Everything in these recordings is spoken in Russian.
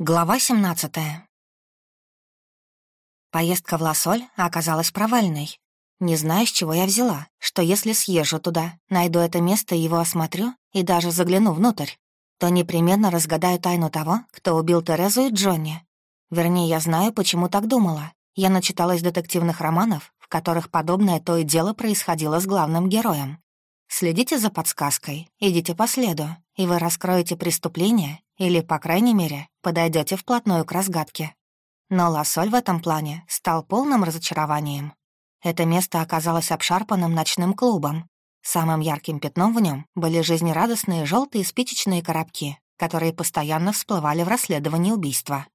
Глава 17 Поездка в Лосоль оказалась провальной. Не знаю, с чего я взяла, что если съезжу туда, найду это место и его осмотрю, и даже загляну внутрь, то непременно разгадаю тайну того, кто убил Терезу и Джонни. Вернее, я знаю, почему так думала. Я начиталась детективных романов, в которых подобное то и дело происходило с главным героем. Следите за подсказкой, идите по следу, и вы раскроете преступление или, по крайней мере, подойдете вплотную к разгадке. Но Лосоль в этом плане стал полным разочарованием. Это место оказалось обшарпанным ночным клубом. Самым ярким пятном в нем были жизнерадостные желтые спичечные коробки, которые постоянно всплывали в расследовании убийства.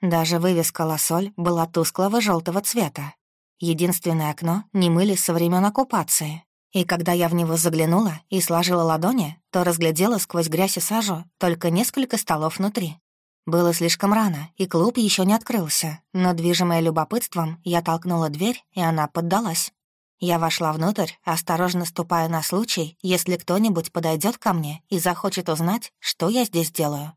Даже вывеска «Лосоль» была тусклого желтого цвета. Единственное окно не мыли со времен оккупации, и когда я в него заглянула и сложила ладони, то разглядела сквозь грязь и сажу только несколько столов внутри. Было слишком рано, и клуб еще не открылся, но, движимая любопытством, я толкнула дверь, и она поддалась. Я вошла внутрь, осторожно ступая на случай, если кто-нибудь подойдет ко мне и захочет узнать, что я здесь делаю.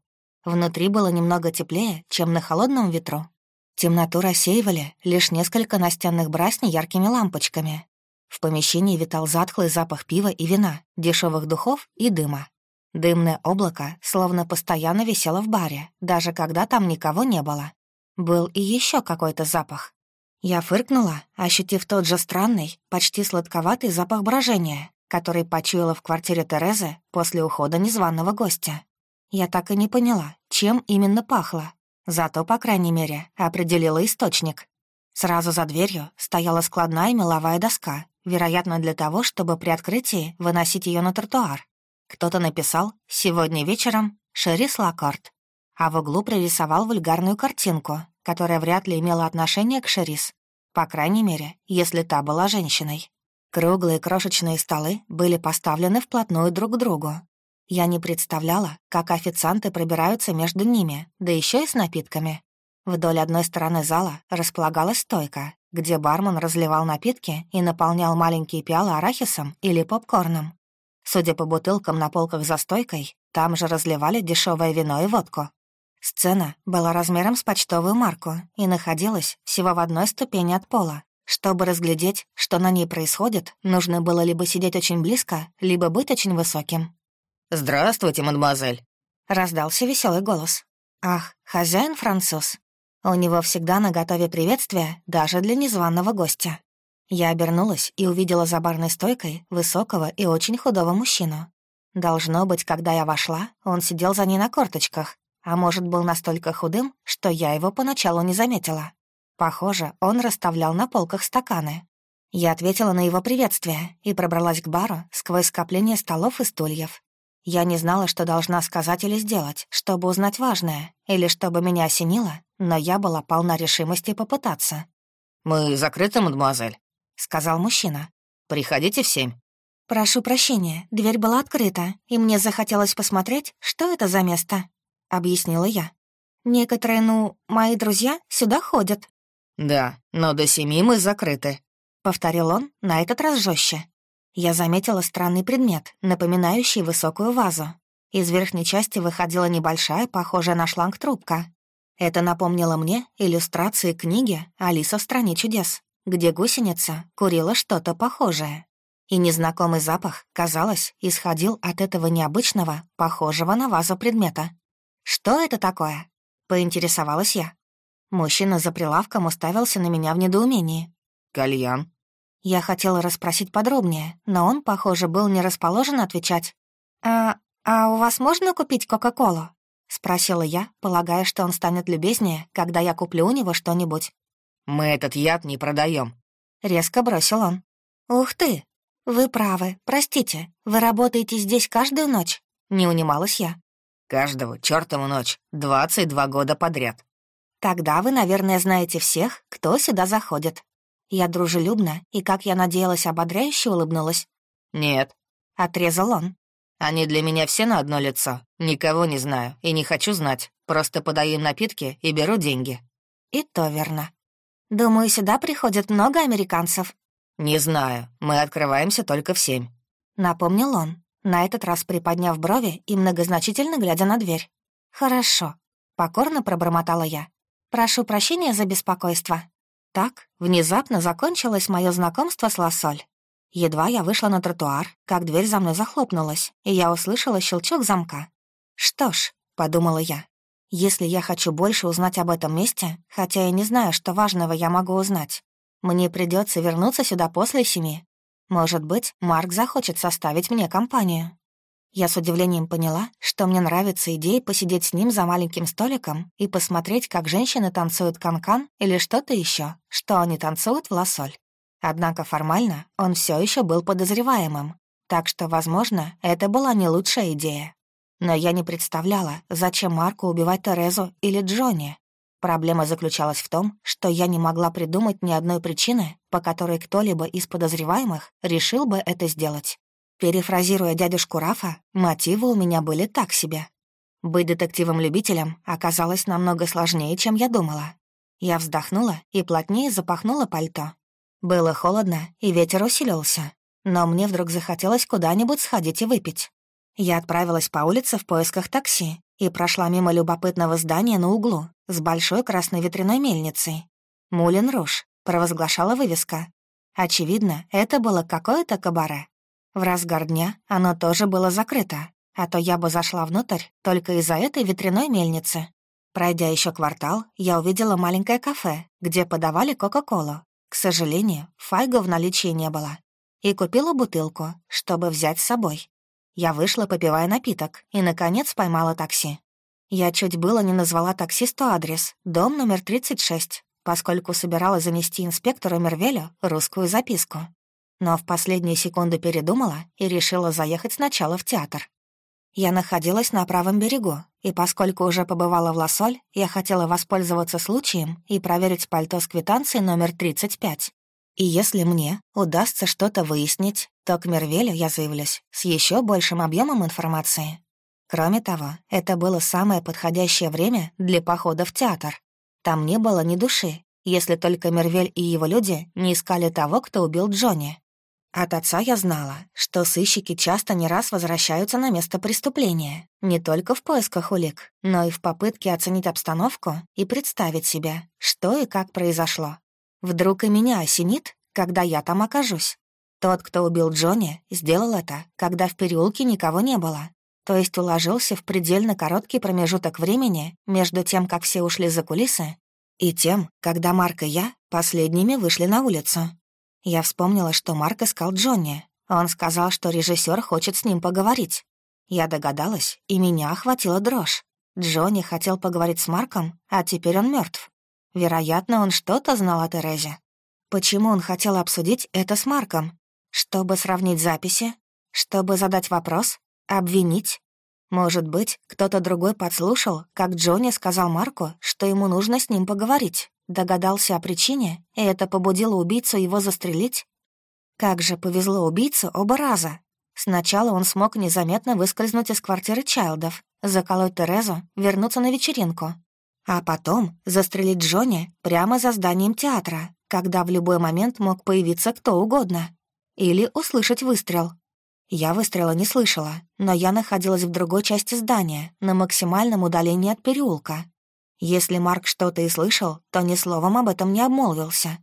Внутри было немного теплее, чем на холодном ветру. Темноту рассеивали лишь несколько настенных бра с неяркими лампочками, в помещении витал затхлый запах пива и вина, дешевых духов и дыма. Дымное облако словно постоянно висело в баре, даже когда там никого не было. Был и еще какой-то запах. Я фыркнула, ощутив тот же странный, почти сладковатый запах брожения, который почуяла в квартире Терезы после ухода незваного гостя. Я так и не поняла, чем именно пахло. Зато, по крайней мере, определила источник. Сразу за дверью стояла складная меловая доска, вероятно, для того, чтобы при открытии выносить ее на тротуар. Кто-то написал «Сегодня вечером Шерис Лакарт», а в углу пририсовал вульгарную картинку, которая вряд ли имела отношение к Шерис, по крайней мере, если та была женщиной. Круглые крошечные столы были поставлены вплотную друг к другу. Я не представляла, как официанты пробираются между ними, да еще и с напитками. Вдоль одной стороны зала располагалась стойка, где бармен разливал напитки и наполнял маленькие пиалы арахисом или попкорном. Судя по бутылкам на полках за стойкой, там же разливали дешевое вино и водку. Сцена была размером с почтовую марку и находилась всего в одной ступени от пола. Чтобы разглядеть, что на ней происходит, нужно было либо сидеть очень близко, либо быть очень высоким. «Здравствуйте, мадемуазель!» — раздался веселый голос. «Ах, хозяин француз!» У него всегда на готове приветствие, даже для незваного гостя. Я обернулась и увидела за барной стойкой высокого и очень худого мужчину. Должно быть, когда я вошла, он сидел за ней на корточках, а может, был настолько худым, что я его поначалу не заметила. Похоже, он расставлял на полках стаканы. Я ответила на его приветствие и пробралась к бару сквозь скопление столов и стульев. Я не знала, что должна сказать или сделать, чтобы узнать важное, или чтобы меня осенило, но я была полна решимости попытаться. «Мы закрыты, мадемуазель», — сказал мужчина. «Приходите в семь». «Прошу прощения, дверь была открыта, и мне захотелось посмотреть, что это за место», — объяснила я. «Некоторые, ну, мои друзья сюда ходят». «Да, но до семи мы закрыты», — повторил он на этот раз жестче. Я заметила странный предмет, напоминающий высокую вазу. Из верхней части выходила небольшая, похожая на шланг трубка. Это напомнило мне иллюстрации книги «Алиса в стране чудес», где гусеница курила что-то похожее. И незнакомый запах, казалось, исходил от этого необычного, похожего на вазу предмета. «Что это такое?» — поинтересовалась я. Мужчина за прилавком уставился на меня в недоумении. «Кальян», я хотела расспросить подробнее, но он, похоже, был не расположен отвечать. «А, а у вас можно купить Кока-Колу?» — спросила я, полагая, что он станет любезнее, когда я куплю у него что-нибудь. «Мы этот яд не продаем. резко бросил он. «Ух ты! Вы правы, простите, вы работаете здесь каждую ночь?» — не унималась я. «Каждую чертову ночь, двадцать два года подряд». «Тогда вы, наверное, знаете всех, кто сюда заходит. Я дружелюбно и, как я надеялась, ободряюще улыбнулась. «Нет», — отрезал он. «Они для меня все на одно лицо. Никого не знаю и не хочу знать. Просто подаю им напитки и беру деньги». «И то верно. Думаю, сюда приходит много американцев». «Не знаю. Мы открываемся только в семь», — напомнил он, на этот раз приподняв брови и многозначительно глядя на дверь. «Хорошо. покорно пробормотала я. «Прошу прощения за беспокойство». Так внезапно закончилось мое знакомство с Лассоль. Едва я вышла на тротуар, как дверь за мной захлопнулась, и я услышала щелчок замка. «Что ж», — подумала я, — «если я хочу больше узнать об этом месте, хотя я не знаю, что важного я могу узнать, мне придется вернуться сюда после семи. Может быть, Марк захочет составить мне компанию». Я с удивлением поняла, что мне нравится идея посидеть с ним за маленьким столиком и посмотреть, как женщины танцуют канкан или что-то еще, что они танцуют в лосоль. Однако формально он все еще был подозреваемым, так что, возможно, это была не лучшая идея. Но я не представляла, зачем Марку убивать Терезу или Джонни. Проблема заключалась в том, что я не могла придумать ни одной причины, по которой кто-либо из подозреваемых решил бы это сделать. Перефразируя дядюшку Рафа, мотивы у меня были так себе. Быть детективом-любителем оказалось намного сложнее, чем я думала. Я вздохнула и плотнее запахнула пальто. Было холодно, и ветер усилился, но мне вдруг захотелось куда-нибудь сходить и выпить. Я отправилась по улице в поисках такси и прошла мимо любопытного здания на углу с большой красной ветряной мельницей. «Мулин Руш», — провозглашала вывеска. Очевидно, это было какое-то кабаре. В разгар дня оно тоже было закрыто, а то я бы зашла внутрь только из-за этой ветряной мельницы. Пройдя еще квартал, я увидела маленькое кафе, где подавали Кока-Колу. К сожалению, файга в наличии не было. И купила бутылку, чтобы взять с собой. Я вышла, попивая напиток, и, наконец, поймала такси. Я чуть было не назвала таксисту адрес, дом номер 36, поскольку собиралась занести инспектору Мервелю русскую записку но в последние секунды передумала и решила заехать сначала в театр. Я находилась на правом берегу, и поскольку уже побывала в Лосоль, я хотела воспользоваться случаем и проверить пальто с квитанцией номер 35. И если мне удастся что-то выяснить, то к Мервелю я заявлюсь с еще большим объемом информации. Кроме того, это было самое подходящее время для похода в театр. Там не было ни души, если только Мервель и его люди не искали того, кто убил Джонни. От отца я знала, что сыщики часто не раз возвращаются на место преступления, не только в поисках улик, но и в попытке оценить обстановку и представить себе, что и как произошло. Вдруг и меня осенит, когда я там окажусь. Тот, кто убил Джонни, сделал это, когда в переулке никого не было, то есть уложился в предельно короткий промежуток времени между тем, как все ушли за кулисы, и тем, когда Марк и я последними вышли на улицу. Я вспомнила, что Марк искал Джонни. Он сказал, что режиссер хочет с ним поговорить. Я догадалась, и меня охватила дрожь. Джонни хотел поговорить с Марком, а теперь он мертв. Вероятно, он что-то знал о Терезе. Почему он хотел обсудить это с Марком? Чтобы сравнить записи? Чтобы задать вопрос? Обвинить? Может быть, кто-то другой подслушал, как Джонни сказал Марку, что ему нужно с ним поговорить. Догадался о причине, и это побудило убийцу его застрелить? Как же повезло убийцу оба раза. Сначала он смог незаметно выскользнуть из квартиры Чайлдов, заколоть Терезу, вернуться на вечеринку. А потом застрелить Джонни прямо за зданием театра, когда в любой момент мог появиться кто угодно. Или услышать выстрел. Я выстрела не слышала, но я находилась в другой части здания, на максимальном удалении от переулка, если Марк что-то и слышал, то ни словом об этом не обмолвился.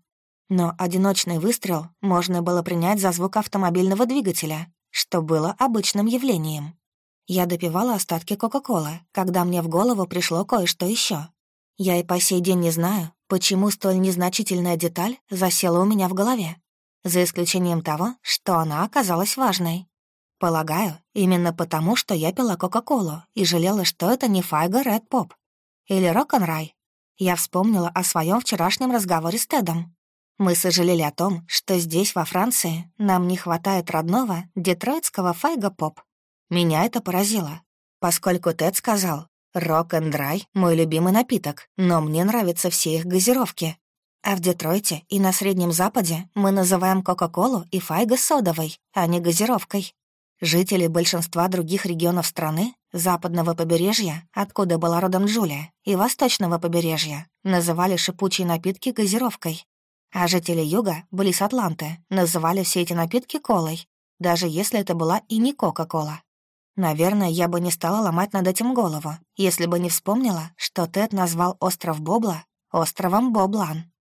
Но одиночный выстрел можно было принять за звук автомобильного двигателя, что было обычным явлением. Я допивала остатки Кока-Колы, когда мне в голову пришло кое-что еще. Я и по сей день не знаю, почему столь незначительная деталь засела у меня в голове, за исключением того, что она оказалась важной. Полагаю, именно потому, что я пила Кока-Колу и жалела, что это не Файга Ред Поп, или рок-н-рай. Я вспомнила о своем вчерашнем разговоре с Тедом. Мы сожалели о том, что здесь, во Франции, нам не хватает родного детройтского файга-поп. Меня это поразило, поскольку Тед сказал, «Рок-н-драй — мой любимый напиток, но мне нравятся все их газировки». А в Детройте и на Среднем Западе мы называем Кока-Колу и файга содовой, а не газировкой. Жители большинства других регионов страны, западного побережья, откуда была родом Джулия, и восточного побережья, называли шипучие напитки газировкой. А жители юга, близ Атланты, называли все эти напитки колой, даже если это была и не Кока-Кола. Наверное, я бы не стала ломать над этим голову, если бы не вспомнила, что Тед назвал остров Бобла островом Боблан.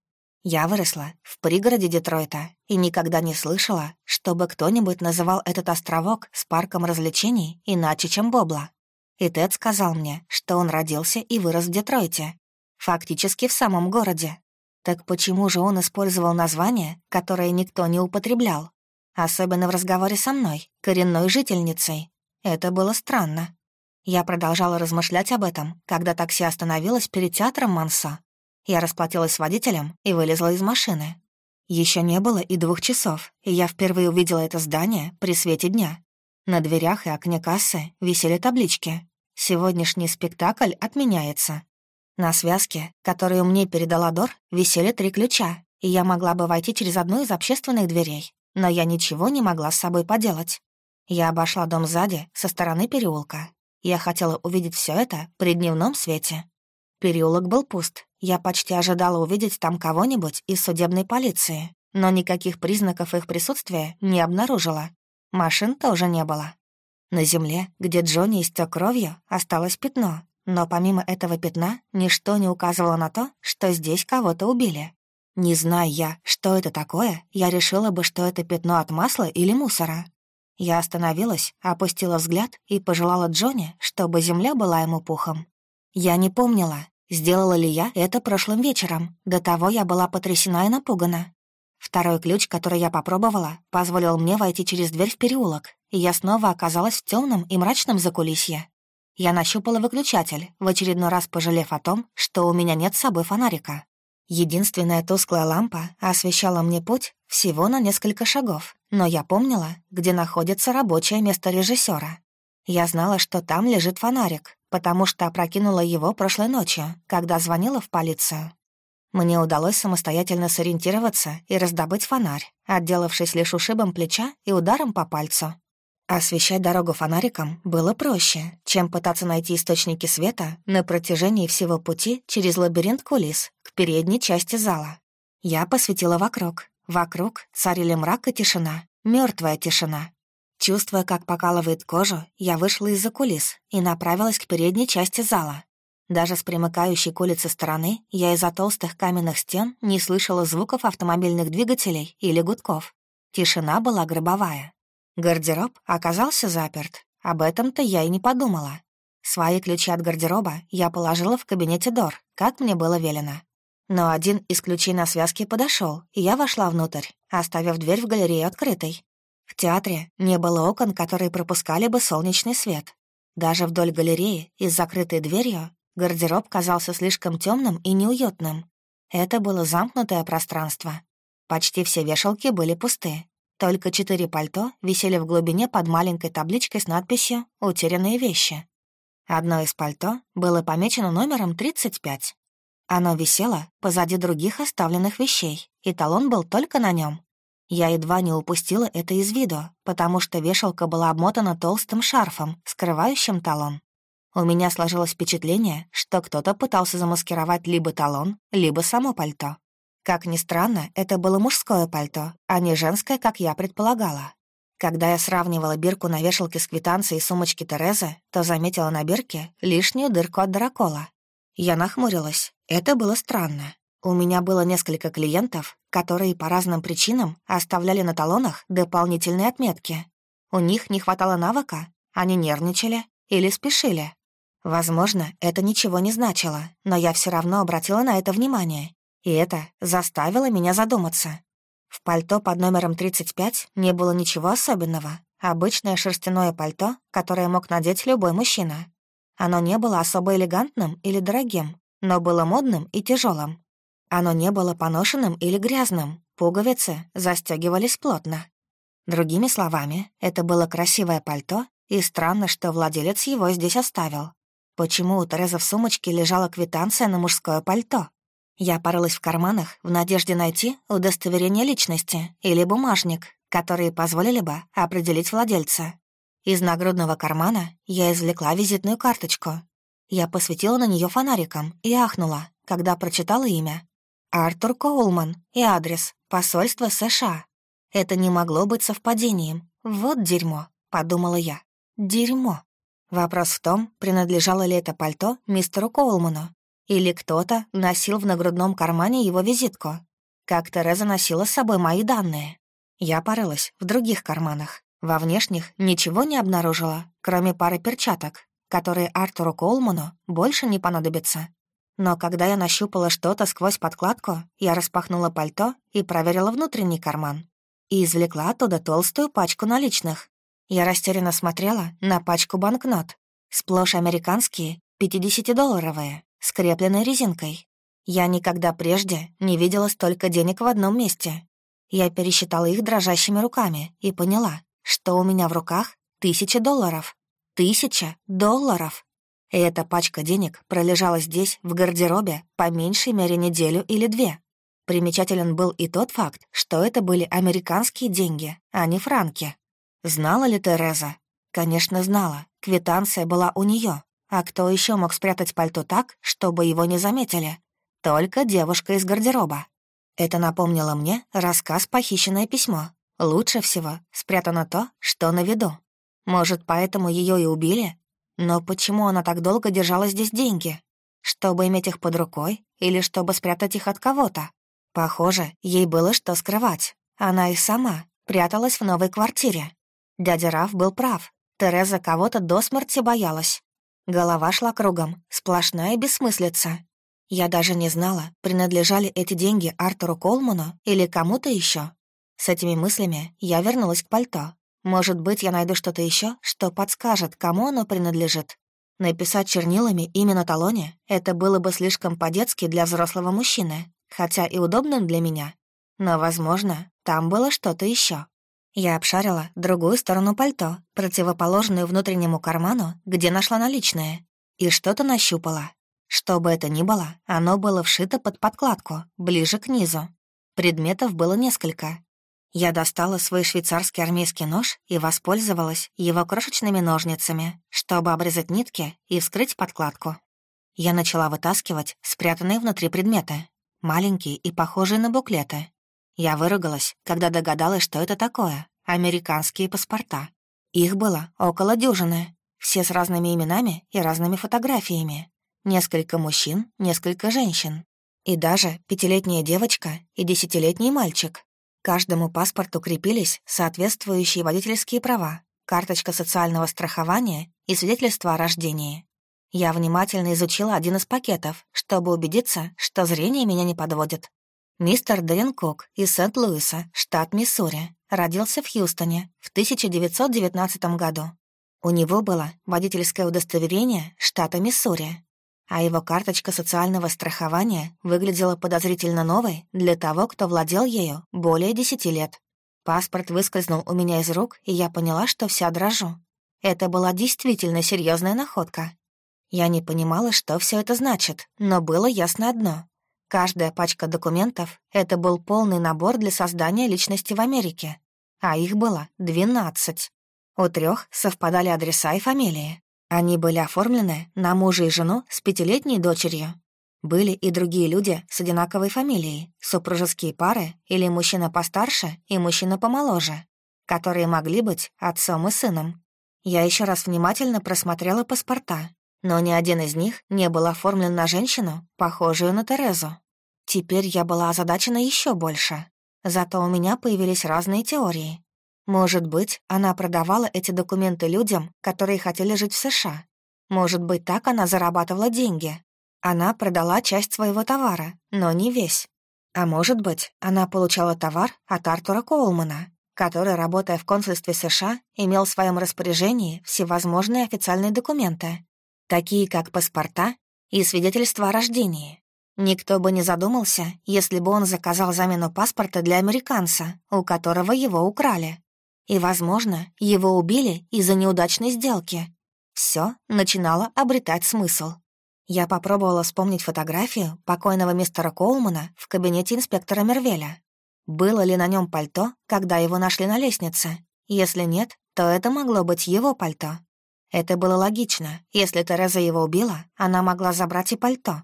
Я выросла в пригороде Детройта и никогда не слышала, чтобы кто-нибудь называл этот островок с парком развлечений иначе, чем Бобла. И Тед сказал мне, что он родился и вырос в Детройте, фактически в самом городе. Так почему же он использовал название, которое никто не употреблял? Особенно в разговоре со мной, коренной жительницей. Это было странно. Я продолжала размышлять об этом, когда такси остановилось перед театром Мансо я расплатилась с водителем и вылезла из машины. Еще не было и двух часов, и я впервые увидела это здание при свете дня. На дверях и окне кассы висели таблички. Сегодняшний спектакль отменяется. На связке, которую мне передала Дор, висели три ключа, и я могла бы войти через одну из общественных дверей, но я ничего не могла с собой поделать. Я обошла дом сзади, со стороны переулка. Я хотела увидеть все это при дневном свете. Переулок был пуст. Я почти ожидала увидеть там кого-нибудь из судебной полиции, но никаких признаков их присутствия не обнаружила. Машин тоже не было. На земле, где Джонни истек кровью, осталось пятно, но помимо этого пятна ничто не указывало на то, что здесь кого-то убили. Не зная я, что это такое, я решила бы, что это пятно от масла или мусора. Я остановилась, опустила взгляд и пожелала Джонни, чтобы земля была ему пухом. Я не помнила, Сделала ли я это прошлым вечером? До того я была потрясена и напугана. Второй ключ, который я попробовала, позволил мне войти через дверь в переулок, и я снова оказалась в темном и мрачном закулисье. Я нащупала выключатель, в очередной раз пожалев о том, что у меня нет с собой фонарика. Единственная тусклая лампа освещала мне путь всего на несколько шагов, но я помнила, где находится рабочее место режиссера. Я знала, что там лежит фонарик, потому что опрокинула его прошлой ночью, когда звонила в полицию. Мне удалось самостоятельно сориентироваться и раздобыть фонарь, отделавшись лишь ушибом плеча и ударом по пальцу. Освещать дорогу фонариком было проще, чем пытаться найти источники света на протяжении всего пути через лабиринт кулис к передней части зала. Я посветила вокруг. Вокруг царили мрак и тишина, мертвая тишина, Чувствуя, как покалывает кожу, я вышла из-за кулис и направилась к передней части зала. Даже с примыкающей к улице стороны я из-за толстых каменных стен не слышала звуков автомобильных двигателей или гудков. Тишина была гробовая. Гардероб оказался заперт. Об этом-то я и не подумала. Свои ключи от гардероба я положила в кабинете Дор, как мне было велено. Но один из ключей на связке подошел, и я вошла внутрь, оставив дверь в галерее открытой. В театре не было окон, которые пропускали бы солнечный свет. Даже вдоль галереи и с закрытой дверью гардероб казался слишком темным и неуютным. Это было замкнутое пространство. Почти все вешалки были пусты. Только четыре пальто висели в глубине под маленькой табличкой с надписью «Утерянные вещи». Одно из пальто было помечено номером 35. Оно висело позади других оставленных вещей, и талон был только на нем. Я едва не упустила это из виду, потому что вешалка была обмотана толстым шарфом, скрывающим талон. У меня сложилось впечатление, что кто-то пытался замаскировать либо талон, либо само пальто. Как ни странно, это было мужское пальто, а не женское, как я предполагала. Когда я сравнивала бирку на вешалке с квитанцией сумочки Терезы, то заметила на бирке лишнюю дырку от дракола. Я нахмурилась. Это было странно. У меня было несколько клиентов, которые по разным причинам оставляли на талонах дополнительные отметки. У них не хватало навыка, они нервничали или спешили. Возможно, это ничего не значило, но я все равно обратила на это внимание, и это заставило меня задуматься. В пальто под номером 35 не было ничего особенного. Обычное шерстяное пальто, которое мог надеть любой мужчина. Оно не было особо элегантным или дорогим, но было модным и тяжелым. Оно не было поношенным или грязным, пуговицы застегивались плотно. Другими словами, это было красивое пальто, и странно, что владелец его здесь оставил. Почему у Терезы в сумочке лежала квитанция на мужское пальто? Я порылась в карманах в надежде найти удостоверение личности или бумажник, которые позволили бы определить владельца. Из нагрудного кармана я извлекла визитную карточку. Я посветила на нее фонариком и ахнула, когда прочитала имя Артур Коулман и адрес посольства США. Это не могло быть совпадением. Вот дерьмо, подумала я. Дерьмо. Вопрос в том, принадлежало ли это пальто мистеру Коулману, или кто-то носил в нагрудном кармане его визитку. Как Тереза носила с собой мои данные. Я порылась в других карманах. Во внешних ничего не обнаружила, кроме пары перчаток, которые Артуру Коулману больше не понадобятся. Но когда я нащупала что-то сквозь подкладку, я распахнула пальто и проверила внутренний карман. И извлекла оттуда толстую пачку наличных. Я растерянно смотрела на пачку банкнот. Сплошь американские, 50-долларовые, скрепленные резинкой. Я никогда прежде не видела столько денег в одном месте. Я пересчитала их дрожащими руками и поняла, что у меня в руках тысяча долларов. Тысяча долларов! И эта пачка денег пролежала здесь, в гардеробе, по меньшей мере неделю или две. Примечателен был и тот факт, что это были американские деньги, а не франки. Знала ли Тереза? Конечно, знала. Квитанция была у нее. А кто еще мог спрятать пальто так, чтобы его не заметили? Только девушка из гардероба. Это напомнило мне рассказ «Похищенное письмо». Лучше всего спрятано то, что на виду. Может, поэтому ее и убили? Но почему она так долго держала здесь деньги? Чтобы иметь их под рукой или чтобы спрятать их от кого-то? Похоже, ей было что скрывать. Она и сама пряталась в новой квартире. Дядя Раф был прав. Тереза кого-то до смерти боялась. Голова шла кругом, сплошная бессмыслица. Я даже не знала, принадлежали эти деньги Артуру Колману или кому-то еще. С этими мыслями я вернулась к пальто, может быть, я найду что-то еще, что подскажет, кому оно принадлежит. Написать чернилами имя на талоне — это было бы слишком по-детски для взрослого мужчины, хотя и удобным для меня. Но, возможно, там было что-то еще. Я обшарила другую сторону пальто, противоположную внутреннему карману, где нашла наличные, и что-то нащупала. Что бы это ни было, оно было вшито под подкладку, ближе к низу. Предметов было несколько, я достала свой швейцарский армейский нож и воспользовалась его крошечными ножницами, чтобы обрезать нитки и вскрыть подкладку. Я начала вытаскивать спрятанные внутри предметы, маленькие и похожие на буклеты. Я выругалась, когда догадалась, что это такое — американские паспорта. Их было около дюжины, все с разными именами и разными фотографиями. Несколько мужчин, несколько женщин. И даже пятилетняя девочка и десятилетний мальчик, Каждому паспорту крепились соответствующие водительские права, карточка социального страхования и свидетельство о рождении. Я внимательно изучила один из пакетов, чтобы убедиться, что зрение меня не подводит. Мистер Дэн Кок из Сент-Луиса, штат Миссури, родился в Хьюстоне в 1919 году. У него было водительское удостоверение штата Миссури, а его карточка социального страхования выглядела подозрительно новой для того, кто владел ею более десяти лет. Паспорт выскользнул у меня из рук, и я поняла, что вся дрожу. Это была действительно серьезная находка. Я не понимала, что все это значит, но было ясно одно. Каждая пачка документов — это был полный набор для создания личности в Америке, а их было двенадцать. У трех совпадали адреса и фамилии, они были оформлены на мужа и жену с пятилетней дочерью. Были и другие люди с одинаковой фамилией, супружеские пары или мужчина постарше и мужчина помоложе, которые могли быть отцом и сыном. Я еще раз внимательно просмотрела паспорта, но ни один из них не был оформлен на женщину, похожую на Терезу. Теперь я была озадачена еще больше. Зато у меня появились разные теории. Может быть, она продавала эти документы людям, которые хотели жить в США. Может быть, так она зарабатывала деньги. Она продала часть своего товара, но не весь. А может быть, она получала товар от Артура Коулмана, который, работая в консульстве США, имел в своем распоряжении всевозможные официальные документы, такие как паспорта и свидетельства о рождении. Никто бы не задумался, если бы он заказал замену паспорта для американца, у которого его украли. И, возможно, его убили из-за неудачной сделки. Все начинало обретать смысл. Я попробовала вспомнить фотографию покойного мистера Коулмана в кабинете инспектора Мервеля. Было ли на нем пальто, когда его нашли на лестнице? Если нет, то это могло быть его пальто. Это было логично. Если Тереза его убила, она могла забрать и пальто.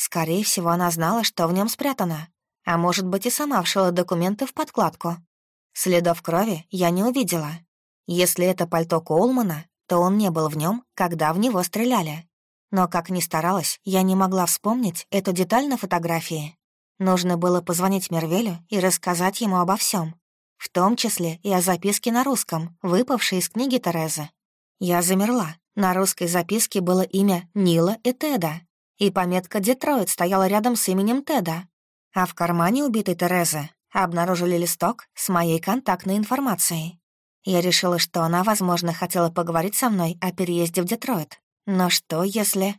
Скорее всего, она знала, что в нем спрятано. А может быть, и сама вшила документы в подкладку. Следов крови я не увидела. Если это пальто Коулмана, то он не был в нем, когда в него стреляли. Но, как ни старалась, я не могла вспомнить эту деталь на фотографии. Нужно было позвонить Мервелю и рассказать ему обо всем, в том числе и о записке на русском, выпавшей из книги Терезы. Я замерла. На русской записке было имя Нила и Теда, и пометка «Детройт» стояла рядом с именем Теда. А в кармане убитой Терезы обнаружили листок с моей контактной информацией. Я решила, что она, возможно, хотела поговорить со мной о переезде в Детройт. Но что, если...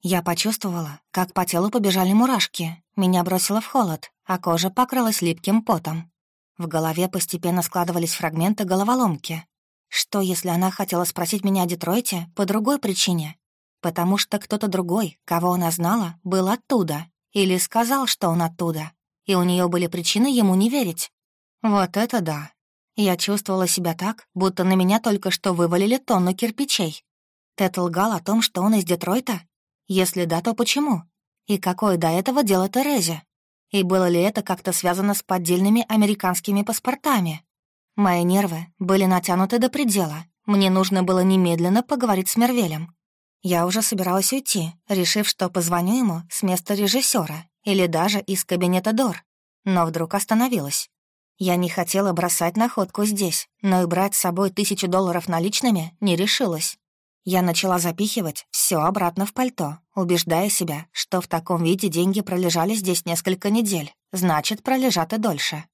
Я почувствовала, как по телу побежали мурашки. Меня бросило в холод, а кожа покрылась липким потом. В голове постепенно складывались фрагменты головоломки. Что, если она хотела спросить меня о Детройте по другой причине? Потому что кто-то другой, кого она знала, был оттуда. Или сказал, что он оттуда. И у нее были причины ему не верить. Вот это да. Я чувствовала себя так, будто на меня только что вывалили тонну кирпичей. Тед лгал о том, что он из Детройта? Если да, то почему? И какое до этого дело Терезе? И было ли это как-то связано с поддельными американскими паспортами? Мои нервы были натянуты до предела. Мне нужно было немедленно поговорить с Мервелем. Я уже собиралась уйти, решив, что позвоню ему с места режиссера или даже из кабинета Дор. Но вдруг остановилась. Я не хотела бросать находку здесь, но и брать с собой тысячу долларов наличными не решилась. Я начала запихивать все обратно в пальто, убеждая себя, что в таком виде деньги пролежали здесь несколько недель, значит, пролежат и дольше.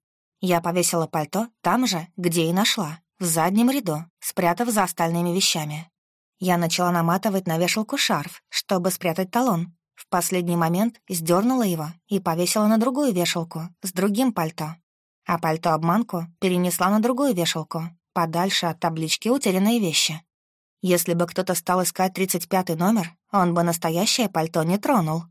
Я повесила пальто там же, где и нашла, в заднем ряду, спрятав за остальными вещами. Я начала наматывать на вешалку шарф, чтобы спрятать талон. В последний момент сдернула его и повесила на другую вешалку с другим пальто. А пальто-обманку перенесла на другую вешалку, подальше от таблички «Утерянные вещи». Если бы кто-то стал искать 35 номер, он бы настоящее пальто не тронул.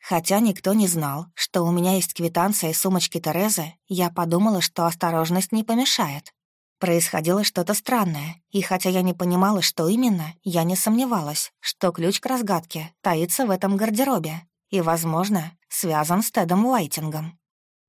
Хотя никто не знал, что у меня есть квитанция из сумочки Терезы, я подумала, что осторожность не помешает. Происходило что-то странное, и хотя я не понимала, что именно, я не сомневалась, что ключ к разгадке таится в этом гардеробе и, возможно, связан с Тедом Уайтингом.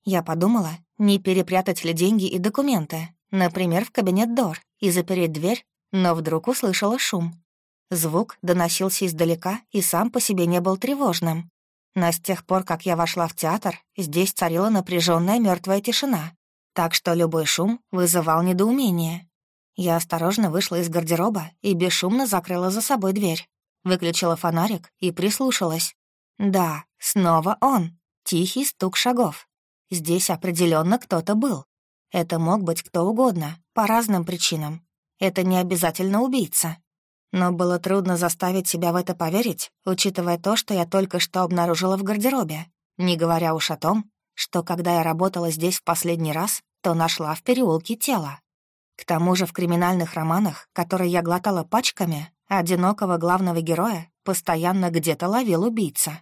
Я подумала, не перепрятать ли деньги и документы, например, в кабинет Дор, и запереть дверь, но вдруг услышала шум. Звук доносился издалека и сам по себе не был тревожным. Но с тех пор, как я вошла в театр, здесь царила напряженная мертвая тишина, так что любой шум вызывал недоумение. Я осторожно вышла из гардероба и бесшумно закрыла за собой дверь. Выключила фонарик и прислушалась. Да, снова он. Тихий стук шагов. Здесь определенно кто-то был. Это мог быть кто угодно, по разным причинам. Это не обязательно убийца. Но было трудно заставить себя в это поверить, учитывая то, что я только что обнаружила в гардеробе, не говоря уж о том, что когда я работала здесь в последний раз, то нашла в переулке тело. К тому же в криминальных романах, которые я глотала пачками, одинокого главного героя постоянно где-то ловил убийца.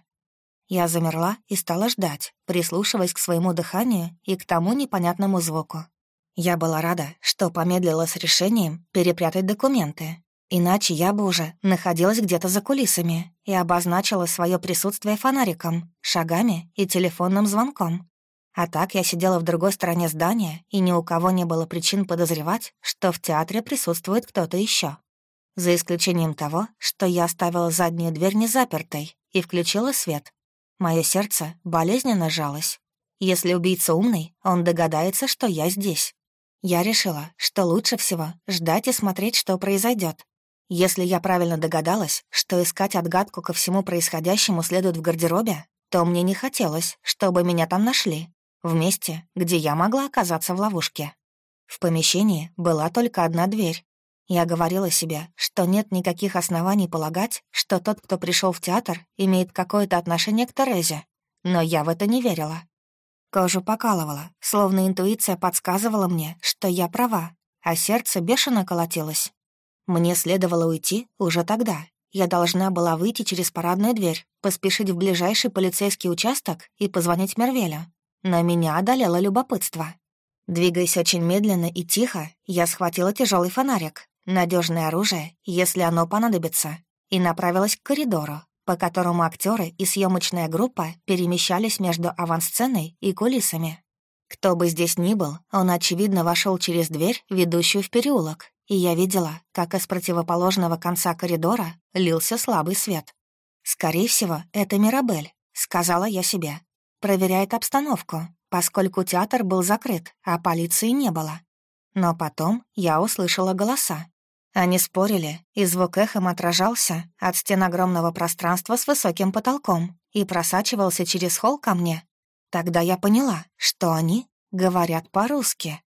Я замерла и стала ждать, прислушиваясь к своему дыханию и к тому непонятному звуку. Я была рада, что помедлила с решением перепрятать документы. Иначе я бы уже находилась где-то за кулисами и обозначила свое присутствие фонариком, шагами и телефонным звонком. А так я сидела в другой стороне здания, и ни у кого не было причин подозревать, что в театре присутствует кто-то еще. За исключением того, что я оставила заднюю дверь незапертой и включила свет, Мое сердце болезненно жалось. Если убийца умный, он догадается, что я здесь. Я решила, что лучше всего ждать и смотреть, что произойдет. Если я правильно догадалась, что искать отгадку ко всему происходящему следует в гардеробе, то мне не хотелось, чтобы меня там нашли, в месте, где я могла оказаться в ловушке. В помещении была только одна дверь, я говорила себе, что нет никаких оснований полагать, что тот, кто пришел в театр, имеет какое-то отношение к Терезе. Но я в это не верила. Кожу покалывала, словно интуиция подсказывала мне, что я права, а сердце бешено колотилось. Мне следовало уйти уже тогда. Я должна была выйти через парадную дверь, поспешить в ближайший полицейский участок и позвонить Мервелю. Но меня одолело любопытство. Двигаясь очень медленно и тихо, я схватила тяжелый фонарик, надежное оружие, если оно понадобится, и направилась к коридору, по которому актеры и съемочная группа перемещались между авансценой и кулисами. Кто бы здесь ни был, он, очевидно, вошел через дверь, ведущую в переулок, и я видела, как из противоположного конца коридора лился слабый свет. «Скорее всего, это Мирабель», — сказала я себе. «Проверяет обстановку, поскольку театр был закрыт, а полиции не было». Но потом я услышала голоса. Они спорили, и звук эхом отражался от стен огромного пространства с высоким потолком и просачивался через холл ко мне. Тогда я поняла, что они говорят по-русски.